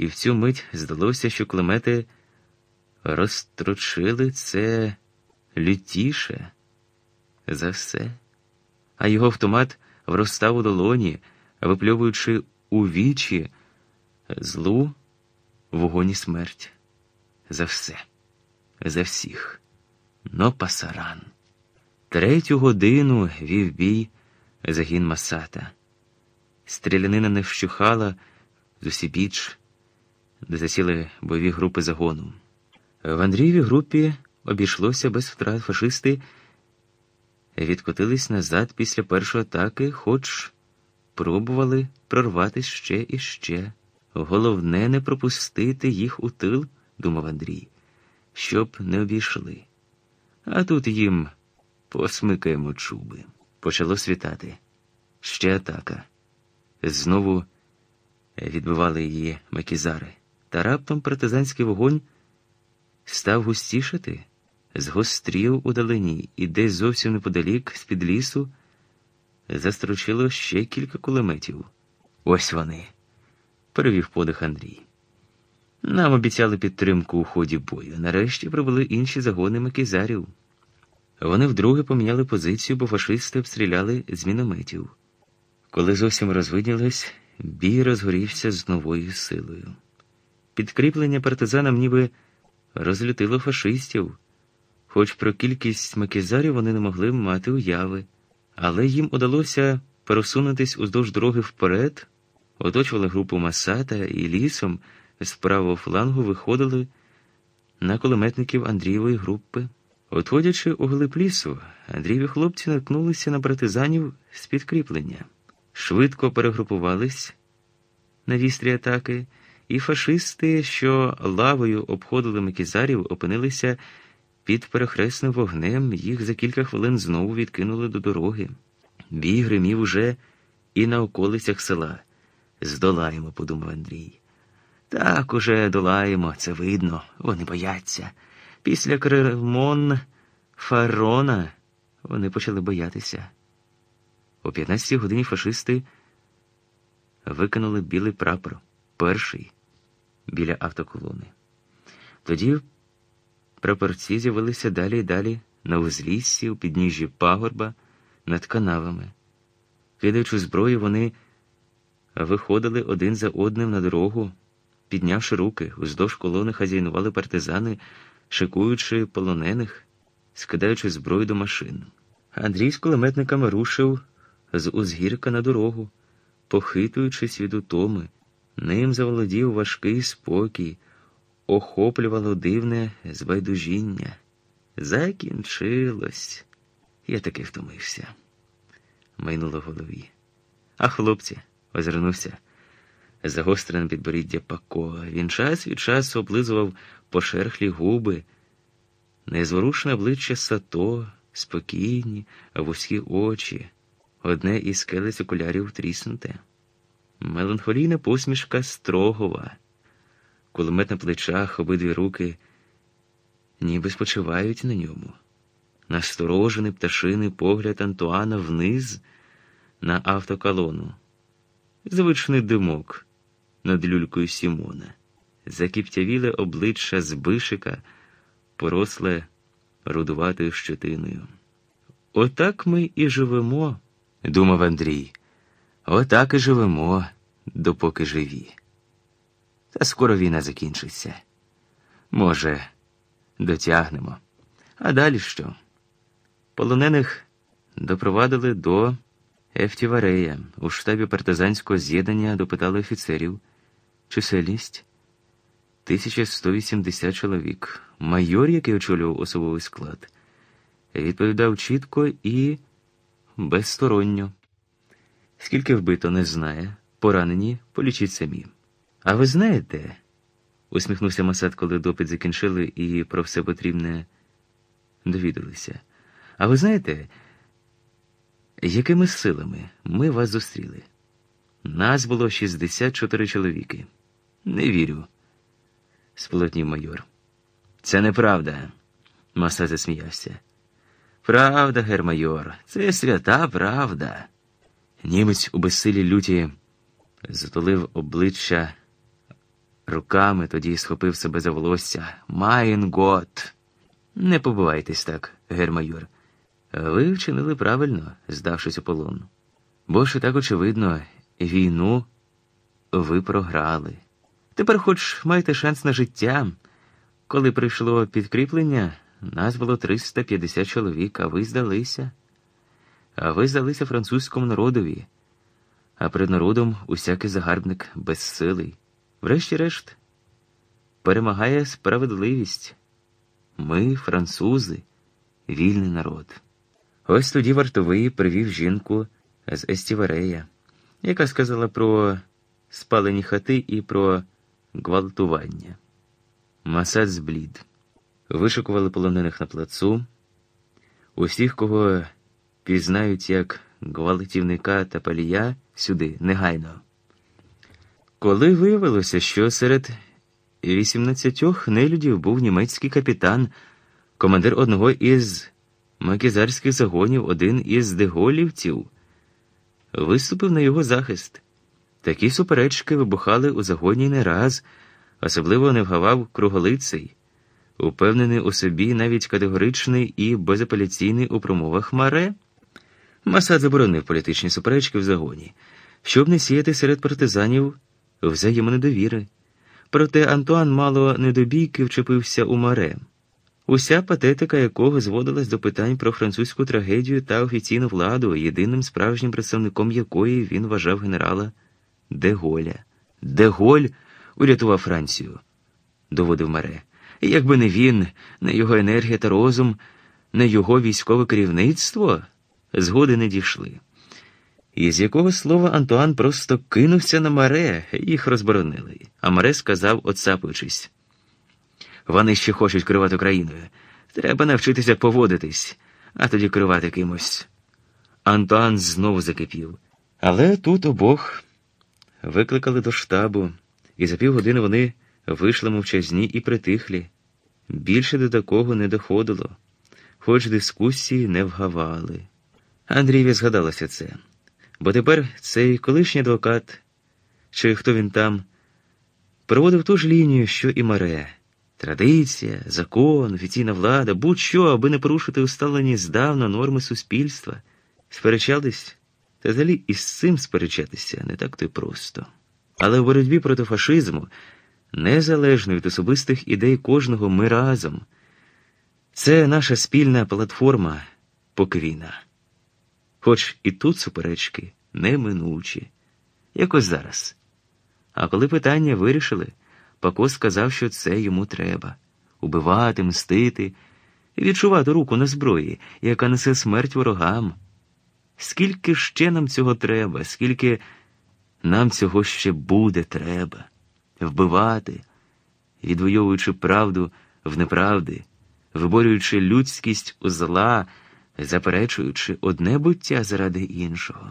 і в цю мить здалося, що кулемети розтручили це лютіше за все, а його автомат вростав у долоні, випльовуючи у вічі злу вогонь і смерть. За все, за всіх. Но пасаран. Третю годину вів бій загін Масата. Стрілянина не вщухала з усібіч, де засіли бойові групи загону. В Андрієвій групі обійшлося без втрат фашисти, відкотились назад після першої атаки, хоч пробували прорватися ще і ще. Головне не пропустити їх у тил, думав Андрій, щоб не обійшли. А тут їм посмикаємо чуби. Почало світати. Ще атака. Знову відбивали її макізари, та раптом партизанський вогонь став густішати, згострів удалині, і десь зовсім неподалік, з-під лісу, застрочило ще кілька кулеметів. Ось вони, перевів подих Андрій. Нам обіцяли підтримку у ході бою. Нарешті прибули інші загони макізарів. Вони вдруге поміняли позицію, бо фашисти обстріляли з мінометів. Коли зовсім розвиднілось, бій розгорівся з новою силою. Підкріплення партизанам ніби розлютило фашистів, хоч про кількість макізарів вони не могли мати уяви, але їм удалося просунутись уздовж дороги вперед, оточували групу Масата і лісом з правого флангу виходили на кулеметників Андрієвої групи. Отходячи у глиб лісу, Андрієві хлопці наткнулися на партизанів з підкріплення, швидко перегрупувались на вістрі атаки, і фашисти, що лавою обходили макізарів, опинилися під перехресним вогнем, їх за кілька хвилин знову відкинули до дороги. Бій гримів уже і на околицях села. Здолаємо, подумав Андрій. Так уже долаємо, це видно, вони бояться. Після Кремон Фарона вони почали боятися. О 15 годині фашисти викинули білий прапор, перший біля автоколони. Тоді прапорці з'явилися далі і далі на узліссі, у підніжжі пагорба, над канавами. Кидаючи зброю, вони виходили один за одним на дорогу, піднявши руки, уздовж колони хазяйнували партизани шикуючи полонених, скидаючи зброю до машин. Андрій з кулеметниками рушив з узгірка на дорогу, похитуючись від утоми, ним заволодів важкий спокій, охоплювало дивне збайдужіння. Закінчилось. Я таки втомився. Майнуло в голові. А хлопці, озирнувся. Загострене підборіддя Пако. Він час від часу облизував пошерхлі губи, незворушне обличчя сато, спокійні, вузькі очі, одне із скелець окулярів тріснуте. Меланхолійна посмішка строгова, кулемет на плечах, обидві руки, ніби спочивають на ньому. Насторожений пташиний погляд Антуана вниз на автоколону. Звичний димок над люлькою Сімона закіптявіле обличчя Збишика, поросле рудуватою щетиною. Отак ми і живемо, думав Андрій. Отак і живемо, допоки живі. Та скоро війна закінчиться. Може, дотягнемо. А далі що? Полонених допровадили до Ефтіварея. У штабі партизанського з'єднання допитали офіцерів. Чисельність 1180 чоловік. Майор, який очолював особовий склад, відповідав чітко і безсторонньо. Скільки вбито, не знає. Поранені, полічіть самі. А ви знаєте? усміхнувся Масад, коли допит закінчили і про все потрібне довідалися. А ви знаєте, якими силами ми вас зустріли? Нас було 64 чоловіки. Не вірю сполотнів майор. Це неправда, Маса засміявся. Правда, гер майор, це свята правда. Німець у безсилі люті затулив обличчя руками, тоді схопив себе за волосся. Mein Gott! Не побивайтесь так, гер майор. Ви вчинили правильно, здавшись у полон. Бо що так очевидно, війну ви програли. Тепер, хоч маєте шанс на життя. Коли прийшло підкріплення, нас було 350 чоловік, а ви здалися. А ви здалися французькому народові, а перед народом усякий загарбник безсилий. Врешті-решт, перемагає справедливість. Ми, французи, вільний народ. Ось тоді вартовий привів жінку з Естіварея, яка сказала про спалені хати і про гвалтування. Масад зблід. Вишикували полонених на плацу. Усіх, кого пізнають як гвалтівника та палія, сюди, негайно. Коли виявилося, що серед вісімнадцятьох нелюдів був німецький капітан, командир одного із макізарських загонів, один із деголівців, виступив на його захист. Такі суперечки вибухали у загоні не раз, особливо не вгавав круголицей, упевнений у собі навіть категоричний і безапеляційний у промовах Маре. Масад заборонив політичні суперечки в загоні, щоб не сіяти серед партизанів взаємонедовіри. Проте Антуан мало недобійки вчепився у Маре, уся патетика якого зводилась до питань про французьку трагедію та офіційну владу, єдиним справжнім представником якої він вважав генерала Де Голля. Де Голль урятував Францію, доводив Маре. І якби не він, не його енергія та розум, не його військове керівництво, згоди не дійшли. Із якого слова Антуан просто кинувся на Маре, їх розборонили. А Маре сказав, оцапуючись. Вони ще хочуть керувати країною. Треба навчитися поводитись, а тоді керувати кимось. Антуан знову закипів. Але тут обох викликали до штабу, і за півгодини вони вийшли мовчазні і притихлі. Більше до такого не доходило, хоч дискусії не вгавали. Андрієві згадалося це. Бо тепер цей колишній адвокат, чи хто він там, проводив ту ж лінію, що і Маре. Традиція, закон, офіційна влада, будь-що, аби не порушити усталені здавна норми суспільства, сперечались, та взагалі із цим сперечатися не так то й просто. Але в боротьбі проти фашизму, незалежно від особистих ідей кожного, ми разом. Це наша спільна платформа поквіна. Хоч і тут суперечки неминучі, якось зараз. А коли питання вирішили, Пако сказав, що це йому треба убивати, мстити відчувати руку на зброї, яка несе смерть ворогам. Скільки ще нам цього треба, скільки нам цього ще буде треба вбивати, відвоюючи правду в неправди, виборюючи людськість у зла заперечуючи одне буття заради іншого.